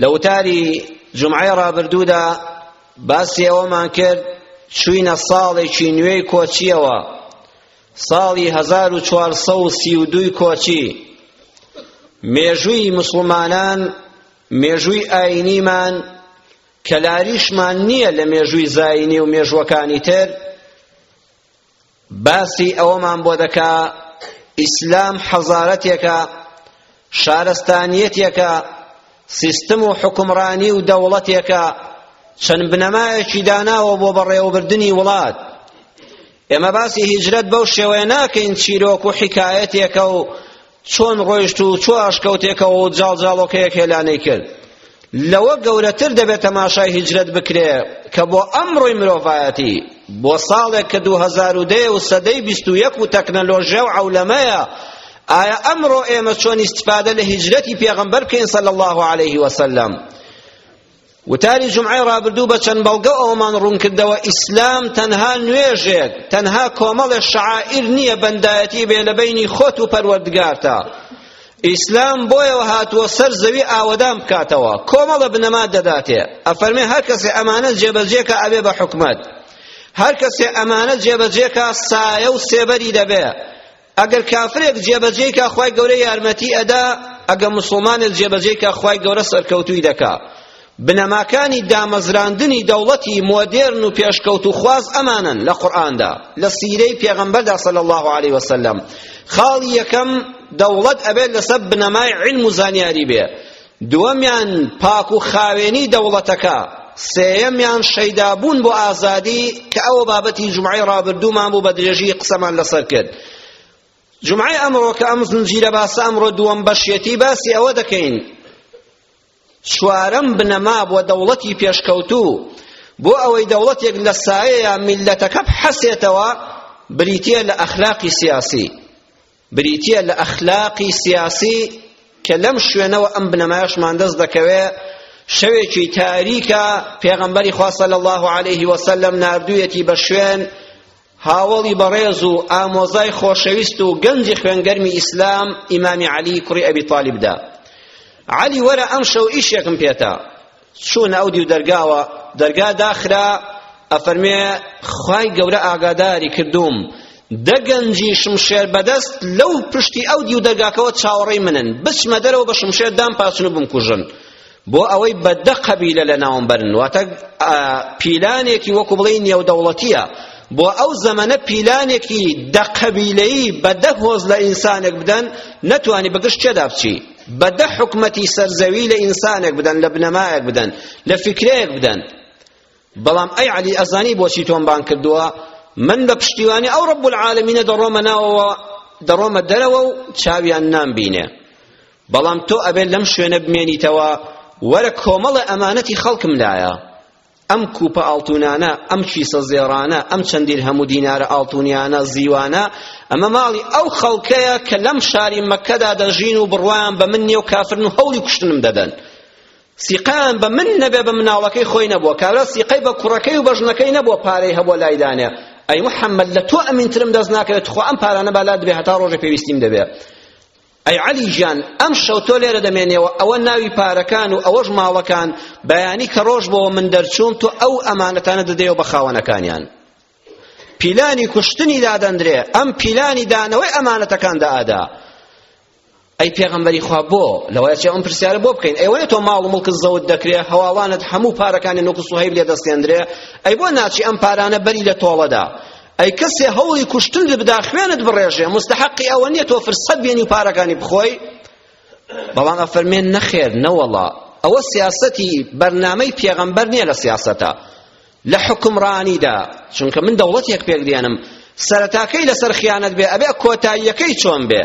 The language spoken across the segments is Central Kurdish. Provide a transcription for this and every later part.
لە وتاری جمعەی ڕابردوودا باسی ئەوەمان کرد چوینە ساڵێکی نوێی کۆچیەوە ساڵی 1432 کۆچی مێژووی مسلمانان مێژووی ئاینیمان کەلاریشمان نییە لە مێژووی زاینی و مێژووەکانی تر باسی ئەوەمان بۆ دەکا ئیسلام حەزارەتێکە شارستانیەتێکە سیستم و حکومڕانی و دەوڵەتێکە چەند بنەمایەکی داناوە بۆ بەڕێوەبردنی وڵات ئێمە باسی هیجرەت بەو شێوەیە ناکەین چیرۆک و حکایەتێکە و چۆن ڕۆیشت و چۆ ئاشکەوتێکەوە و جاڵجاڵۆکەیەک هێلانەی کرد لەوە گەورەتر دەبێت تەماشای هیجرەت بکرێ کە بۆ ئەمڕۆی مرۆڤایەتی بۆ ساڵێک کە دوو هەزار و دەیە و سەدەی بیست و یەک و تەکنەلۆژیا و عەولەمەیە ئایا ئەمڕۆ ئێمە چۆن ئیستفادە لە هیجرەتی پێغەمبەر بکەین صلی الله علیه وسلم وتاری جومعەی ڕابردوو بە چەند بەڵگە ئەوەمان ڕوونکردەوە ئیسلام تەنها نوێژێک تەنها کۆمەڵێ شەعائیر نییە بەندایەتی بێ لە بەینی خۆت و پەروەردگارتە ئیسلام بۆیەوە هاتووە سەر زەوی ئاوەدان بکاتەوە کۆمەڵە بنەما دەداتێ ئەفەرمێ هەر کەسێ ئەمانە جێبەجێکە ئەبێ بە حکومەت هەر کەسێ ئەمانە جێبەجێکە سایە و سێبەری دەبێ ئەگەر کافرێک جێبەجێی کا خوای گەورە یارمەتی ئەدا ئەگەر مسلمانێک جێبەجێی کا خوای گەورە سەرکەوتووی دەکا بنەماکانی دامەزراندنی دەوڵەتی مۆدێرن و پێشکەوت و خواز ئەمانن لە قورئاندا لە سیرەی پێغەمبەردا صلی الله علیه وسلم خاڵی یەکەم دەوڵەت ئەبێت لەسەر بنەمای علم و زانیاری بێ دووەمیان پاک و خاوێنی دەوڵەتەکە، سێیەمیان شەیدابوون بۆ ئازادی کە ئەوە بابەتی جومعەی ڕابردوومان بوو بە درێژی قسەمان لەسەر کرد. جومعەی ئەمڕۆ کە ئەم زنجیرە باسە ئەمڕۆ دووەم بەشیەتی باسی ئەوە دەکەین چوارەم بنەما بۆ دەوڵەتی پێشکەوتوو بۆ ئەوەی دەوڵەتێک لە سایەیە میللەتەکە بحەسێتەوە بریتیە لە ئەخلاقی سیاسی بریتییە لە ئەخلاقی سیاسی کە لەم شوێنەوە ئەم بنەمایەشمان دەست دەکەوێ شەوێکی تاریکە پێغەمبەری خوا صلی الله علیه وسلم ناردوویەتی بە شوێن هاوڵی بەڕێز و ئامۆزای خۆشەویست و گەنجی خوێنگەرمی ئیسلام ئیمامی علی کوڕی ئەبی طالبدا علی وەرە ئەم شەو ئیشێکم پێتا چوونە ئەو دیو دەرگاوە دەرگا داخرا ئەفەرمێ خوای گەورە ئاگاداری کردووم دە گەنجی شمشێر بەدەست لەو پشتی ئەو دیو دەرگاکەوە چاوەڕێی منن بچمە دەرەوە بە شمشێر دام پاچن و بمکوژن بۆ ئەوەی بە دە قەبیلە لە ناوم بەرن واتە پیلانێکی وەکو بڵێ نێودەوڵەتیە بۆ ئەو زەمەنە پیلانێکی دە قەبیلەیی بە دە هۆز لە ئینسانێک بدەن نەتوانی بەگشت چێدا بچی بە دە حکومەتی سەر زەوی لە ئینسانێک بدەن لە بنەمایەک بدەن لە فیکرەیەک بدەن بەڵام ئەی عەلی ئەزانی بۆچی تۆم بان کردووە من بە پشتیوانی ئەو ڕب العالمینە دەڕۆمە ناوەوە دەڕۆمە دەرەوە و چاویان نامبینێ بەڵام تۆ ئەبێت لەم شوێنە بمێنیتەوە وەرە کۆمەڵە ئەمانەتی خەڵکم لایە ئەم کوپە ئاڵتونانە، ئەم کیسە زێڕانە، ئەم چەند دیرهەم و دینارە ئاڵتونیانە، زیوانە، ئەمە ماڵی ئەو خەڵکەیە کە لەم شاری مەککەدا دەژین و بڕوایان بە من نیە و کافرن و هەوڵی کوشتنم دەدەن. سیقەیان بە من نەبێ بە مناڵەکەی خۆی نەبووە کابرا سیقەی بە کوڕەکەی و بە ژنەکەی نەبووە پارەی هەبووە لای دانێ ئەی محەممەد لە تۆ ئەمینترم دەست ناکەوێت خۆ ئەم پارانە بالات دەبێ هەتا ڕۆژێ پێویستیم دەبێ ئەی عەلی گیان ئەمشەو تۆ لێرە دەمێنێەوە ئەوە ناوی پارەکان و ئەوەش ماڵەکان بەیانی کە ڕۆژ بۆەوە من دەرچووم تۆ ئەو ئەمانەتانە دەدەیەوە بە خاوەنەکانیان پیلانی کوشتنی دادەندرێ ئەم پیلانی دانەوەی ئەمانەتەکان دەئادا ئەی پێغەمبەری خوا بۆ لەوەیە چێ ئەم پرسیارە بۆ بکەین ئەی وەێ تۆ ماڵ و مڵکت زەوت دەکرێ هەواڵانت هەموو پارەکانی نوکو سوهەیب لێ دەستێندرێ ئەی بۆ ناچی ئەم پارانە بەری لە تۆڵەدا ئەی کەسێ هەوڵی کوشتنت بدا خوێنت بڕێژێ مستحقی ئەوە نییە تۆ فرسەت بێنی و پارەکانی بخۆی بەڵام ئەفەرمێن نەخێر نەوەڵا ئەوە سیاسەتی بەرنامەی پێغەمبەر نییە لە سیاسەتە لە حکمڕانیدا چونکە من دەوڵەتێک پێک دێنم سەرەتاکەی لەسەر خیانەت بێ ئەبێ کۆتاییەکەی چۆن بێ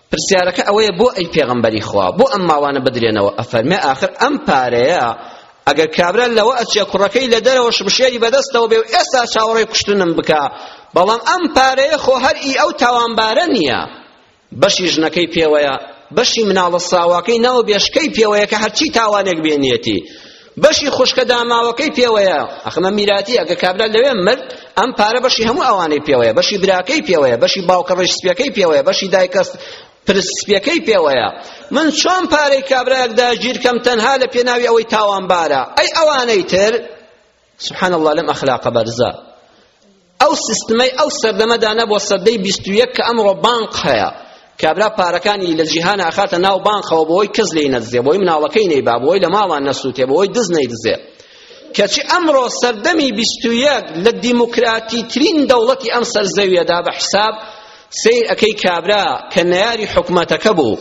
پرسیارەکە ئەوەیە بۆ ئەی پێغەمبەری خوا بۆ ئەم ماوانە بدرێنەوە ئەفەرمێ ئاخر ئەم پارەیە ئەگەر کابرا لەوە ئەچێ کوڕەکەی لە دەرەوە شمشێری بەدەستەوە بێ و ئێستا چاوەڕێ کوشتنم بکە بەڵام ئەم پارەیە خۆ هەر ئی ئەو تاوانبارە نییە بەشی ژنەکەی پێوەیە بەشی مناڵە ساواکەی ناو بێشکەی پێوەیە کە هەرچی تاوانێک بێنیەتی بەشی خوشکە داماوەکەی پێوەیە ئەخمە میراتی ئەگە کابرا لەوێ مرد ئەم پارە بەشی هەموو ئەوانەی پێوەیە بەشی براکەی پێوەیە بەشی باوکە ڕیش سپیەکەی پێوەیە بەشی دایکە پرس سپیەکەی پێوەیە من چۆن پارەی کابرایەک داگیر کەم تەنها لە پێناوی ئەوەی تاوانبارە ئەی ئەوانەی تر سبحان الله لەم ئەخلاقە بەرزە ئەو سیستمەی ئەو سەردەمەدا نەبووە سەدەی بیست و یەک کە ئەمڕۆ بانق هەیە کابرا پارەکانی لە جیهان ئەخاتە ناو بانقەوە بۆی کەس لێی نەدزێ بۆی مناڵەکەی نەیبا بۆی لە ماڵان نەسووتێ بۆی دز نەیدزێ کەچی ئەمڕۆ سەردەمی بیست و یەک لە دیموکراتی ترین دەوڵەتی ئەم سەر زەویەدا بە حساب سیر ئەەکەی کابرا کە نەیاری حکومەتەکە بوو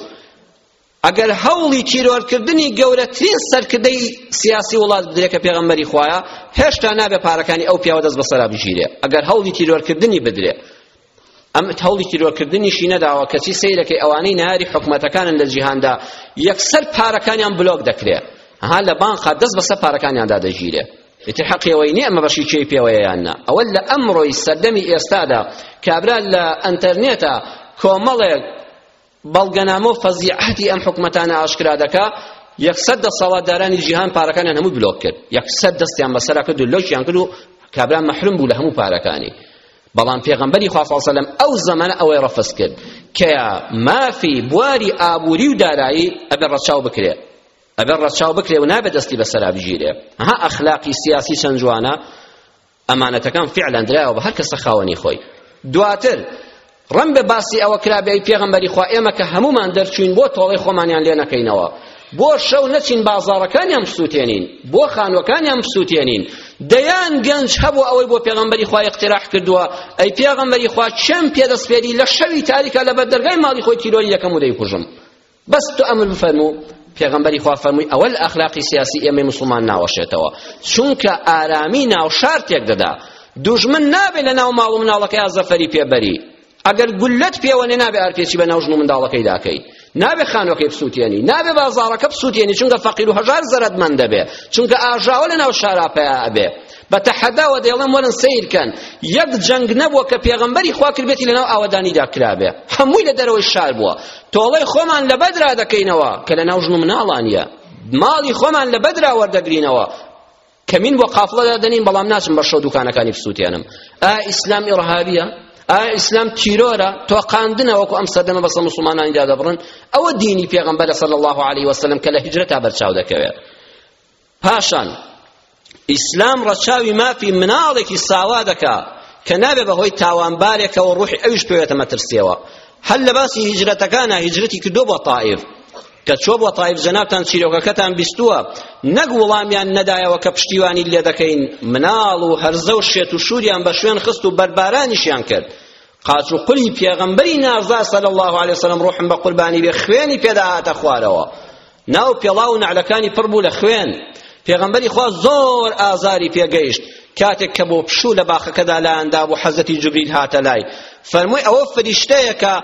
ئەگەر هەوڵی تیرۆرکردنی گەورەترین سەرکردەی سیاسی وڵات بدرێ کە پێغەمبەری خوایە هێشتا نابێ پارەکانی ئەو پیاوە دەست بەسەرا بگیرێ ئەگەر هەوڵی تیرۆرکردنی بدرێ ئەم هەوڵی تیرۆرکردنیشی نەداوە کەچی سەیرەکەی ئەوانەی ناری حکومەتەکانن لە جیهاندا یەکسەر پارەکانیان بلۆک دەکرێ ها لە بانقا دەست بەسەر پارەکانیاندا دەگیرێ ئیتر حەقیەوەی نییە ئەمە بەشی چێی پێوەیە یان نا ئەوە لە ئەمڕۆی سەردەمی ئێستادا کابرا لە ئەنتەرنێتە کۆمەڵێک بەڵگەنامە و فەزیعەتی ئەم حکومەتانە ئاشکرا دەکا یەکسەد دەسەڵاتدارانی جیهان پارەکانیان هەموو بلۆک کرد یەکسەد دەستیان بەسەرا کرد و لۆکیان کرد و کابرا مەحروم بوو لە هەموو پارەکانی بەڵام پێغەمبەری خوا صلی الله ئەو زەمانە ئەوەی ڕەفز کرد کە مافی بواری ئابووری و دارایی ئەبێ ڕەچاو بکرێ ئەبێ ڕەچاو بکرێ و نابێ دەستی بەسەرا بگیرێ ها ئەخلاقی سیاسی چەند جوانە ئەمانەتەکان فعلا درایەوە بە هەر کەسە خاوەنی خۆی دواتر ڕم بە باسی ئەوە کرابێی پێغەمبەری خوا ئێمە کە هەمومان دەرچوین بۆ تۆڵەی خۆمانیان لێ نەکەینەوە بۆ شەو نەچین بازاڕەکانیان بسووتێنین بۆ خانوەکانیان بسووتێنین دەیان گەنج هەبوو ئەوەی بۆ پێغەمبەری خوا اقتراح کردووە ئەی پێغەمبەری خوا چەم پێدەسپێری لە شەوی تاریکە لە بەردەرگای ماڵی خۆی تیرۆری یەکەم و دەیکوژم بەس تۆ ئەمن بفەرموو پێغەمبەری خوا فەرمووی ئەوە لە ئەخلاقی سیاسی ئێمەی موسڵمان ناوەشێتەوە چونکە ئارامی ناو شار تێک دەدا دوژمن نابێ لە ناو ماڵ و مناڵەکەی ئازەفەری پێبەری ئەگەر گولەت پێوە نێ نابێ ئارپێچی بە ناو ژن و منداڵەکەی داکەی نابێ خانۆکەی بسووتێنی نابێ بازاڕەکە بسووتێنی چونکە فەقیر و هەژار زەرەدمەند دەبێ چونکە ئاژاوە لە ناو شارا پیا ئەبێ بە تەحەداوە دەیڵم وەرن سیرکەن یەک جەنگ نەبووە کە پێغەمبەری خوا کردبێتی لەناو ئاوەدانیدا کرابێ هەمووی لە دەرەوەی شار بووە تۆڵەی خۆمان لە بەدرا دەکەینەوە کە لە ناو ژن و مناڵانە ماڵی خۆمان لە بەدرا وەردەگرینەوە کەمین بۆ قافڵەدا دەنین بەڵام ناچم بە شەو دوکانەکانی بسووتێنم ئا ئیسلام ئیڕهابیە ئا ئیسلام تیرۆرە تۆقاندنە وەکو ئەم سەردەمە بەسە مسلمانانی دادەبڕن ئەوە دینی پێغەمبەرە صلی الله علیه وسلم کە لە هجرەتا بەرچاو دەکەوێت پاشان ئیسلام ڕەچاوی مافی مناڵێکی ساوا دەکا کە نابێ بەهۆی تاوانبارێکەوە ڕوحی ئەویش پێوێتە مەترسیەوە هەر لە باسی هیجرەتەکانە هیجرەتی کردو بۆ تائیف کە چۆ بۆ تایف جەنابتان چیرۆکەکەتان بیستووە نەک وڵامیان نەدایەوە کە پشتیوانی لێ دەکەین مناڵ و هەرزە و شێت و شوریان بە شوێن خست و بەربارانیشیان کرد قاچ و قلی پێغەمبەری نازا صلی الله علیه وسلم ڕوحم بە قوربانی بێ خوێنی پێدا هاتە خوارەوە ناو پێڵاو و نەعلەکانی پڕ بوو لە خوێن پێغەمبەری خوا زۆر ئازاری پێگەیشت کاتێک کە بۆ پشوو لە باخەکەدا لایاندا بوو حەزەتی جوبریل هاتە لای فەرمووی ئەوە فریشتەیەکە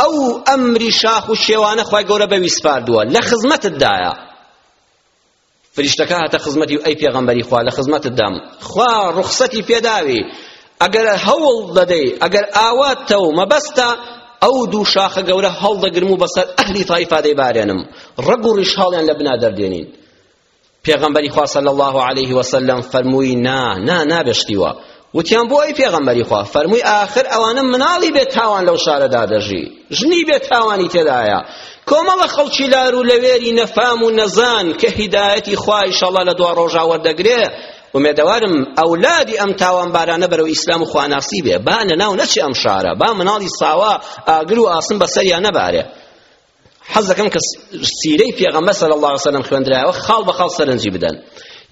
ئەو ئەمری شاخ و شێوانە خوای گەورە بەوی سپاردووە لە خزمەتتدایە فریشتەکە هاتە خزمەتی و ئەی پێغەمبەری خوا لە خزمەتتدام خوا ڕوخسەتی پێداوی ئەگەر هەوڵ دەدەی ئەگەر ئاواتە و مەبەستە ئەو دوو شاخە گەورە هەڵدەگرم و بەسەر ئەهلی تایفا دەیبارێنم ڕەگ و ڕیشهاڵیان لە بنا دەردێنین پێغەمبەری خوا صلی الله علیه وسلم فەرمووی نا نا نابێ شتی وا وتیان بۆ ئەی پێغەمبەری خوا فەرمووی ئاخر ئەوانە مناڵی بێ تاوان لەو شارەدا دەژی ژنی بێ تاوانی تێدایە کۆمەڵە خەڵکی لار و لەوێری نەفام و نەزان کە هیدایەتی خوا ئیشەڵڵا لە دوا ڕۆژا وەردەگرێ ئومێدەوارم ئەولادی ئەم تاوانبارانە بەرەو ئیسلام و خواناسی بێ با لەناو نەچێ ئەم شارە با مناڵی ساوا ئاگر و ئاسن بەسەریا نەبارێ حەز دەکەم کە سیرەی پێغەمبەر صلی الله علیه وسلم خوێندرایەوە خاڵ بە خاڵ سەرنجی بدەن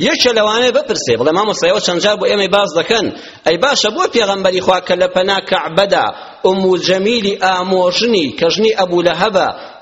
یەکە لەوانێ بپرسێ بڵێ مامۆستایەوە چەند جار بۆ ئێمەی باس دەکەن ئەی باشە بۆ پێغەمبەری خوا کە لە پەنا کەعبەدا ئوم جەمیلی ئامۆژنی کە ژنی ئەبو لەهەبە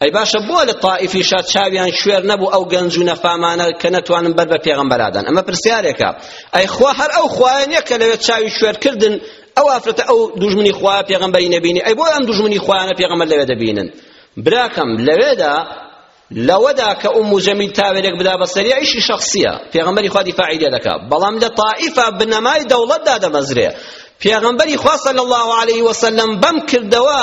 ئەی باشە بۆ لە تائیفیشا چاویان شوێر نەبوو ئەو گەنج و نەفامانە کە نەتوانن بەر بە پێغەمبەرادان ئەمە پرسیارێکە ئەی خوا هەر ئەو خوایە نییە کە لەوێ چاوی شوێر کردن ئەو ئافرەتە ئەو دوژمنی خوا پێغەمبەری نەبینی ئەی بۆ ئەم دوژمنی خوایانە پێغەمبەر لەوێ دەبینن براکەم لەوێدا لەوەدا کە ئوم جەمیل تاوێرێک بدا بە سەری ئیشی شخصیە پێغەمبەری خوا دیفاعی لێ دەکا بەڵام لە طائفە بنەمای دەوڵەتدا دەمەزرێ پێغەمبەری خوا صلی الله علیه وسلم بەم کردەوە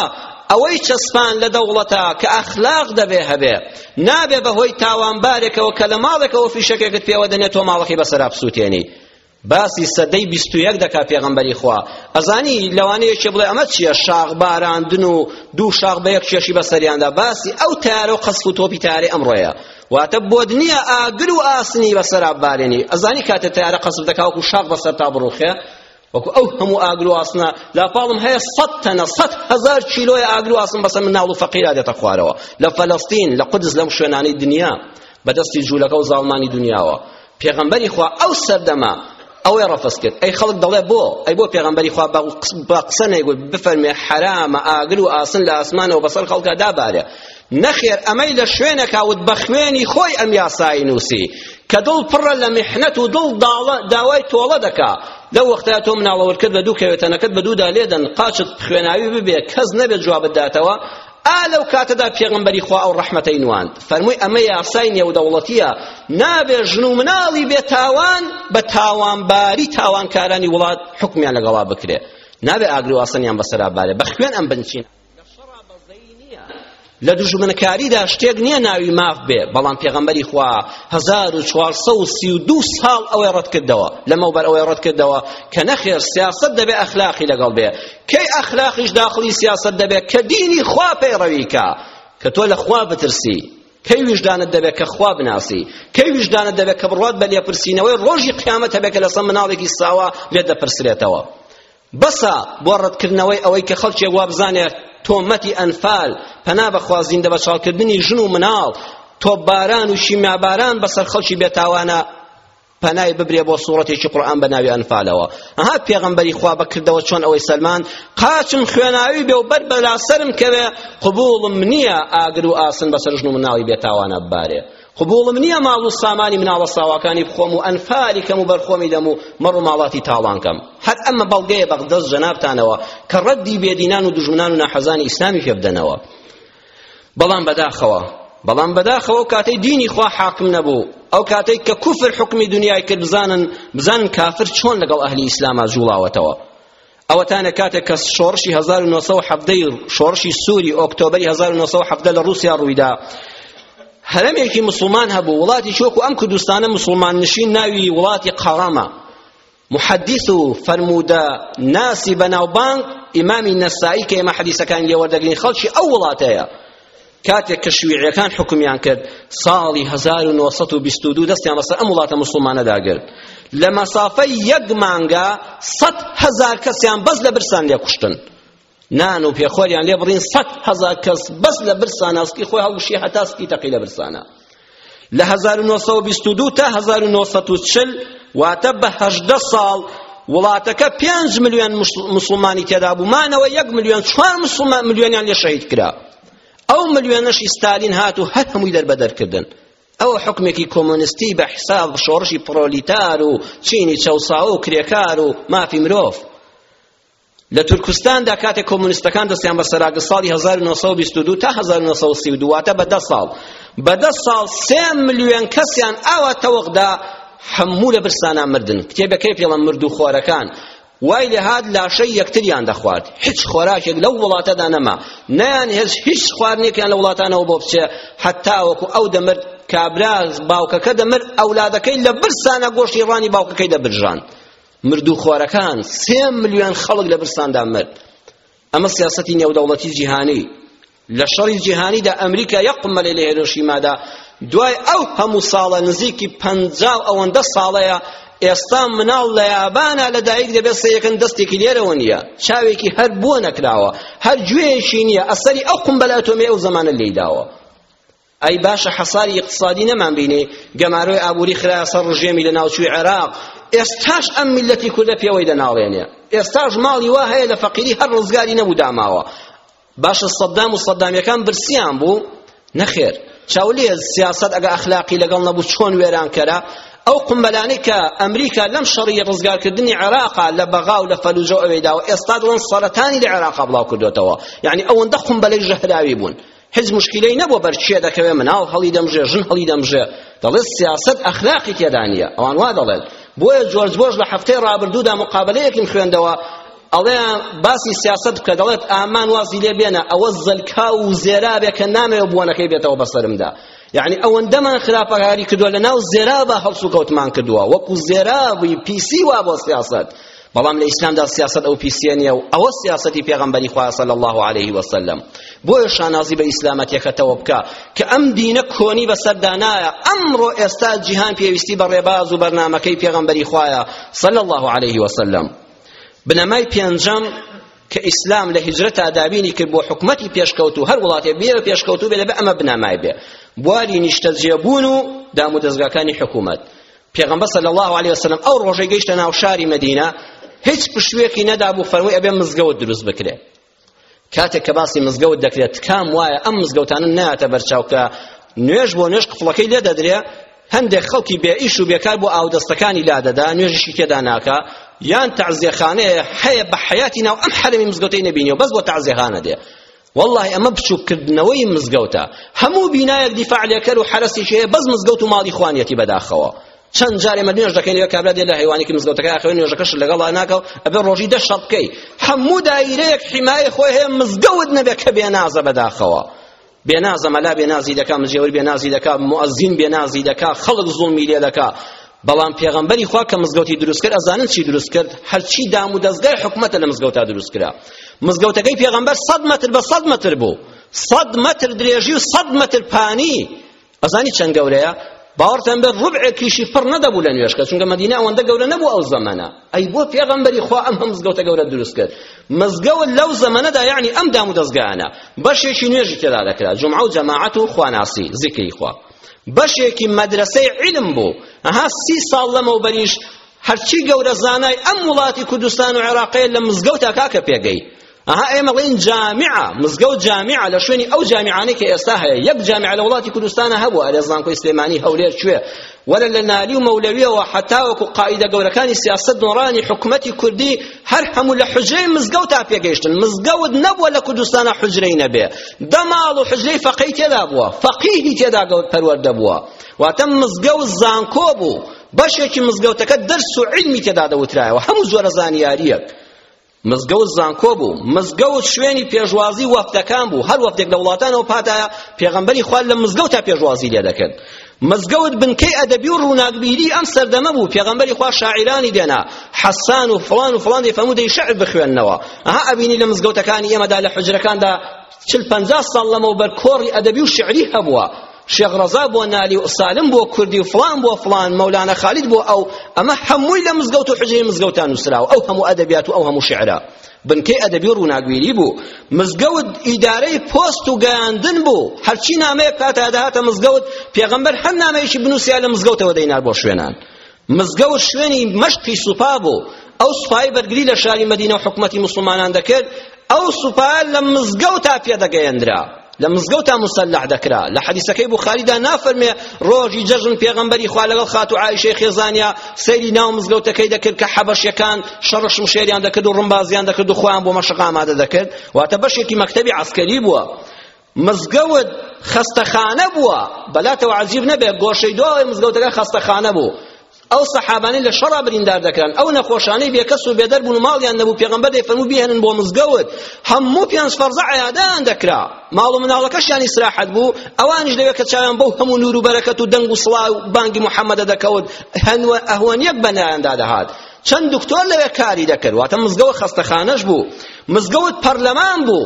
ئەوەی چەسپان لە دەوڵەتە کە ئەخلاق دەبێ هەبێ نابێ بەهۆی تاوانبارێکەوە کە لە ماڵێکەوە فیشەکێکت پێوە دەنێت تۆ ماڵەکەی بەسەرا بسووتێنی باسی سەدەی بیست و یەک دەکا پێغەمبەری خوا ئەزانی لەوانەیەکی بڵێ ئەمە چییە شاخ باراندن و دوو شاخ بە یەک کێشی بەسەریاندا باسی ئەو تارە و قەسف و تۆپی تارەی ئەمڕۆیە واتە بۆت نییە ئاگر و ئاسنی بەسەرا بارێنی ئەزانی کاتێ تارە قەسف دەکا وەکو شاخ بەسەر تا بڕوخێ وەکو ئەو هەموو ئاگر و ئاسنە لاپاڵم هەیە سەد تەنە سەد هەزار کیلۆیە ئاگر و ئاسن بەسەر مناڵ و فەقیرا دێتە خوارەوە لە فەلەستین لە قودس لەم شوێنانەی دنیا بەدەستی جوولەکە و زاڵمانی دنیاوە پێغەمبەری خوا ئەو سەردەمە ئەوەی ڕەفز کرد ئەی خەڵک دەڵێ بۆ ئەی بۆ پێغەمبەری خوا بە قسە نەیگوت بفەرمێ حەرامە ئاگر و ئاسن لە ئاسمانەوە بەسەر خەڵکا دابارێ نەخێر ئەمەی لە شوێنەکە وت بە خوێنی خۆی ئەم یاسایی نووسی کە دڵ پڕە لە محنەت و دڵ داوای تۆڵە دەکا لەو وەختە تۆ مناڵەوەرکرد بە دوو کەوێتەنەکەت بە دوودا لێدەن قاچت خوێناوی ببێ کەس نەبێت جوابت داتەوە ئا لەو کاتەدا پێغمبەری خوا ئەو ڕەحمەتەی نواند فەرمووی ئەمە یاسای نێودەوڵەتیە نابێ ژن و مناڵی بێ تاوان بە تاوانباری تاوانکارانی وڵات حکمیان لەگەڵا بکرێ نابێ ئاگرو ئاسنیان بەسەرا بارێ بە خوێن ئەم بنچینە لە دژمنکاریدا شتێک نییە ناوی ماف بێ بەڵام پێغەمبەری خوا 1432 ساڵ ئەوەی ڕەت کردەوە لەمەوبەر ئەوەی ڕەت کردەوە کە نەخێر سیاسەت دەبێ ئەخلاقی لەگەڵ بێ کەی ئەخلاقیش داخڵی سیاسەت دەبێ کە دینی خوا پەیڕەوی کا کە تۆ لە خوا بترسی کەی ویژدانت دەبێت کە خوا بناسی کەی ویژدانت دەبێت کە بڕوات بە لێپرسینەوەی ڕۆژی قیامەت هەبێت کە لەسەر مناڵێکی ساوا لێ دەپرسرێتەوە بەسە بۆ ڕەتکردنەوەی ئەوەی کە خەڵکێک وا بزانێت تۆمەتی ئەنفال پەنا بەخوا زیندە بەچاڵکردنی ژن و مناڵ تۆپباران و شیماباران بەسەر خەڵکی بێتاوانە پەنای ببرێ بۆ سوورەتێکی قورئان بە ناوی ئەنفالەوە ئەها پێغەمبەری خوا بەکردەوە چۆن ئەوەی سەلمان قاچم خوێناوی بێ و بەر بەلا سەرم کەوێ قبوڵم نییە ئاگر و ئاسن بەسەر ژن و مناڵی بێتاوانە ببارێ قبوڵم نییە ماڵ و سامانی مناڵە ساواکانی بخۆم و ئەنفالی کەم و بەرخۆمی دەم و مەڕ و ماڵاتی تاڵان کەم هەر ئەمە بەڵگەیە بە دەست جەنابتانەوە کە ڕەدی بێدینان و دوژمنان و ناحەزانی ئیسلامی پێ بدەنەوە بەڵام بەداخەوە بەڵام بەداخەوە کاتەی دینی خوا حاکم نەبوو ئەو کاتەی کە کوفر حکمی دنیای کرد بزانن بزانن کافر چۆن لەگەڵ ئەهلی ئیسلاما جوڵاوەتەوە ئەوەتا لە کاتێک کە شۆڕشی هەزار و نۆ سەد و حەڤدە ی شۆڕشی سووری ئۆکتۆبەری هەزار و نۆ سەد و حەڤدە لە ڕووسیا ڕوویدا هەرێمێکی موسڵمان هەبوو وڵاتی چۆکو ئەم کوردستانە موسڵمان نشین ناوی وڵاتی قەڕەمە محدث و فەرموودە ناسی بەناوبانگ ئیمامی نەسایی کە ئێمە حەدیسەکانی لێوەردەگرین خەڵکی ئەو وڵاتەیە کاتێک کە شویعیەکان حکمیان کرد ساڵی 1922 دەستیان بەسەر ئەم وڵاتە مسلمانەدا گرت لە مەسافەی یەک مانگا سەد هەزار کەسیان بەس لە برسان لێ کوشتن نان و پێخۆریان لێ بڕین سەد هەزار کەس بەس لە برسان ئەسکی خۆی هەڵگشی هەتا سکی تەقی لە برسانە لە هەزار و نۆ سەد و بیست و دوو تا هەزار و نۆ سەد و چل واتە بە هەژدە ساڵ وڵاتەکە پێنج ملیۆن مسلمانی تێدا بوو مانەوە یەک ملیۆن چوار ملیۆنیان لێ شەهید کرا ئەو ملیۆنەشی ستالین هات و هەر هەمووی دەربەدەر کردن ئەو حکمێکی کۆمۆنستی بە حساب شۆڕشی پرۆلیتار و چینی چەوساو و کرێکار و مافی مرۆڤ لە تورکستاندا کاتێک کۆمونستەکان دەستیان بە سەراگرت ساڵی 1922 تا 1932 واتە بە دە ساڵ بە دە ساڵ سێ ملیۆن کەسیان ئاوا تەوقدا هەموو لە برسانە مردن کتێبەکەی پێڵە مرد و خۆرەکان وای لێهات لاشەی یەکتریان دەخوارد هیچ خۆراکێک لەو وڵاتەدا نەما نەیان هێز هیچ خواردنێکیان لە وڵاتانەوە بۆ بچێ حتا وەکو ئەو دەمرد کابراز باوکەکە دەمرد ئەولادەکەی لە برسانە گۆشتی ڕانی باوکەکەی دەبرژان مردوخۆرەکان سێ ملیۆن خەڵک لە برساندا مرد ئەمە سیاسەتی نێودەوڵەتی جیهانی لە شەڕی جیهانیدا ئەمریکا یەک قمەلەی لە هێرۆشیمادا دوای ئەو هەموو ساڵە نزیکی پەنجا و ئەوەندە ساڵەیە ئێستا مناڵ لە یابانە لە دایک دەبێت سەیەکن دەستێکی لێرەوە نییە چاوێکی هەر بووە نەکراوە هەر گوێیەکی نییە ئەسەری ئەو قمبەلە ئەتۆمی ئەو زەمانە لێیداوە ئەی باشە حەساری ئیقتسادی نەمان بینێ گەمارۆی ئابووری خرایە سەر ڕژێمی لە ناوچووی عێراق ئێستاش ئەم میلەتی کوردە پێوەی دەناڵێنێ ئێستاش ماڵی وا هەیە لە فەقیری هەر ڕزگاری نەبوو داماوە باشە سەدام و سەدامیەکان برسیان بوو نەخێر چاولێ سیاست ئەگە ئەخلاقی لەگەڵ نەبوو چۆن وێران کەرە ئەو قمبەلانەی کە ئەمریکا لەم شەڕی ڕزگارکردنی عێراقا لە بەغا و لە فەلوجە و ئەوێداوە ئێستا دڵن سەرەتانی لە عێراقا بڵاو کردوێتەوە یعنی ئەوەندە قمبەلەی ژەهراوی بوون هیچ مشکلەی نەبوو بەر کێ دەکەوێ مناڵ هەڵی دەمژێ ژن هەڵی دەمژێ دەڵێ سیاسەت ئەخلاقی تێدا نییە ئەوان وا دەڵێن بۆیە جۆرج بۆش لە هەفتەی ڕابردوودا مقابلەیەکیم خوێندەوە ئەڵێ باسی سیاسەت بکە دەڵێت ئامان وازی لێ بێنە ئەوە زەلکا و زێرا بێ کە نامەوێ بوونەکەی بێتەوە بەسەرمدا یعنی ئەوەندەمان خراپەکاری کردووە لەناو زێرابە هەڵسوکەوتمان کردووە وەکو زێرابی پیسی وا بۆ سیاسەت بەڵام لە ئیسلامدا سیاسەت ئەو پیسیە نییە و ئەوە سیاسەتی پێغەمبەری خوایە صلی الله علیه وسلم بۆیە شانازی بە ئیسلامەتەکەتەوە بکە کە ئەم دینە کۆنی بەسەردا نایە ئەمڕۆ ئێستا جیهان پێویستی بە ڕێباز و بەرنامەکەی پێغەمبەری خوایە صلی الله علیه وسلم بنەمای پێنجەم کە ئیسلام لە هجرەتا دابینی کرد بۆ حکومەتی پێشکەوت و هەر وڵاتێ بێ پێشکەوتو بێ دەبێ ئەمە بنەمای بێ بواری نیشتەجێبوون و دامودەزگاکانی حکومەت پێغەمبەر صلی الله علیه وسلم ئەو ڕۆژەی گەیشتە ناو شاری مەدینە هیچ پشوێکی نەدابوو فەرمووی ئەبێ مزگەوت دروست بکرێ کاتێک کە باسی مزگەوت دەکرێت تکام وایە ئەم مزگەوتانە نایەتە بەرچاو کە نوێژ بۆ نوێژ قفڵەکەی لێ دەدرێ هەندێک خەڵکی بێ ئیش و بێکار بۆ ئاودەستەکانی لادەدا نوێژیشی تێدا ناکا یان تەعزیەخانەیە حەیە بە حەیاتی ناو ئەم حەرمی مزگەوتەی نەبینیەوە بەس بۆ تەعزیەخانە دێ واللهی ئەمە بچووککردنەوەی مزگەوتە هەموو بینایەک دیفاع لێکەر و حەرەسێکی هەیە بەس مزگەوت و ماڵی خوانیەتی بەداخەوە چەند جارێ مە نوێژ دەکەین لەوێ کابرا دێ لە حیوانێکی مزگەوتەکە ئاخەوێ نوێژەکەش لەگەڵا ناکەو ئەبێ ڕۆژی دە شەڕ بکەی هەموو دایرەیەک حیمایە خۆی هەیە مزگەوت نەبێ کە بێنازە بەداخەوە بێنازە مەلا بێنازی دەکا مجێور بێنازی دەکا موەزین بێنازی دەکا خەڵک زوڵمی لێ دەکا بەڵام پێغەمبەری خوا کە مزگەوتی دروست کرد ئەزانن چی دروست کرد هەرچی دام و دەستگای حکومەتە لە مزگەوتا دروست کرا مزگەوتەکەی پێغەمبەر سەد مەتر بە سەد مەتر بوو سەد مەتر درێژی و سەد مەتر پانی ئەزانی چەند گەورەیە باوەڕتان بێت ڕبعێکیشی پڕ نەدەبوو لە نوێشکە چونکە مەدینە ئەوەندە گەورە نەبوو ئەو زەمەنە ئەی بۆ پێغەمبەری خوا ئەم هەم مزگەوتە گەورە دروست کرد مزگەوت لەو زەمەنەدا یعنی ئەم دام و دەستگایانە بەشێکی نوێژی تێدا دەکرا جمعە و جەماعەت و خواناسی زیکری خوا بەشێکی مەدرەسەی علم بوو ئەها سی ساڵ لەمەوبەریش هەرچی گەورە زانای ئەم وڵاتی کوردستان و عێراقەیە لە مزگەوتا کاکە پێگەی ئەها ئێمە ڵێن جامعە مزگەوت جامعە لە شوێنی ئەو جامعانەی کە ئێستا هەیە یەک جامعە لە وڵاتی کوردستانە هەبوو ئەرێ زانکۆی سلێمانی هەولێر کوێ وەرە لە نالی و مەولەویەوە حەتاوەکو قائیدە گەورەکانی سیاسەت نۆرانی حکومەتی کوردی هەر هەموو لە حجرەی مزگەوتا پێگەیشتن مزگەوت نەبووە لە کوردستانە حجرەی نەبێ دە ماڵ و حجرەی فەقەی تێدا بووە فەقیهی تێدا پەروەردە بووە واتە مزگەوت زانکۆ بوو بەشێکی مزگەوتەکە دەرس و علمی تێدا دەوترایەوە هەموو جۆرە زانیاریەک مزگەوت زانکۆ بوو مزگەوت شوێنی پێشوازی وەفتەکان بوو هەر وەفتێک لە وڵاتانەوە پاتایە پێغەمبەری خوارد لە مزگەوتا پێشوازی لێ دەکرد مزگەوت بنکەی ئەدەبی و ڕووناکبیری ئەم سەردەمە بوو پێغەمبەری خوا شاعیرانی دێنا حەسان و فڵان و فڵان دەیفەرموو دەی شعر بخوێننەوە ئەها ئەبینی لە مزگەوتەکانی ئێمەدا لە حوجرەکاندا چل پەنجا ساڵ لەمەوبەر کۆڕی ئەدەبی و شعری هەبووە شێخ ڕەزا بۆ نالی و سالم بۆ کوردی و فڵان بۆ فڵان مەولانە خالید بۆ ئەو ئەمە هەمووی لە مزگەوت و حوجرەی مزگەوتان نووسراوە ئەو هەموو ئەدەبیات و ئەو هەموو شعرە بنکەی ئەدەبی و ڕووناکبیری بوو مزگەوت ئیدارەی پۆست و گەیاندن بوو هەرچی نامەیەک هاتە دەهاتە مزگەوت پێغەمبەر هەر نامەیەکی بنووسیا لە مزگەوتەوە دەینار بۆ شوێنان مزگەوت شوێنی مەشقی سوپا بوو ئەو سوپای بەرگری لە شاری مەدینە و حکومەتی موسڵمانان دەکرد ئەو سوپا لە مزگەوتا پێدەگەیەندرا لە مزگەوتا مسلح دەکرا لە حەدیسەکەی بوخاریدا نافەرمێ ڕۆژی جەژن پێغەمبەری خوا لەگەڵ خاتو عائیشەی خێزانیا سەیری ناو مزگەوتەکەی دەکرد کە حەبەشەکان شەڕ و شمشێریان دەکرد و ڕمبازیان دەکرد و خۆیان بۆ مەشق ئامادە دەکرد واتە بەشێکی مەکتەبی عەسکەری بووە مزگەوت خەستەخانە بووە بەلاتەوە عەجیب نەبێ گۆشەی دواوەی مزگەوتەکە خەستەخانە بوو ئەو سەحابانەی لە شەڕا بریندار دەکران ئەو نەخۆشانەی بێکەس و بێدەر بوون و ماڵیان نەبوو پێغەمبەر دەیفەرموو بیهێنن بۆ مزگەوت هەموو پێنج فەرزە عیادەیان دەکرا ماڵ و مناڵەکەشیان ئیسراحەت بوو ئەوانیش لەوێ کە چاویان بەو هەموو نور و بەرەکەت و دەنگ و سڵا و بانگی محەممەدە دەکەوت هەنوە ئەهوەنیەک بەنایاندا دەهات چەند دکتۆر لەوێ کاری دەکرد واتە مزگەوت خەستەخانەش بوو مزگەوت پەرلەمان بوو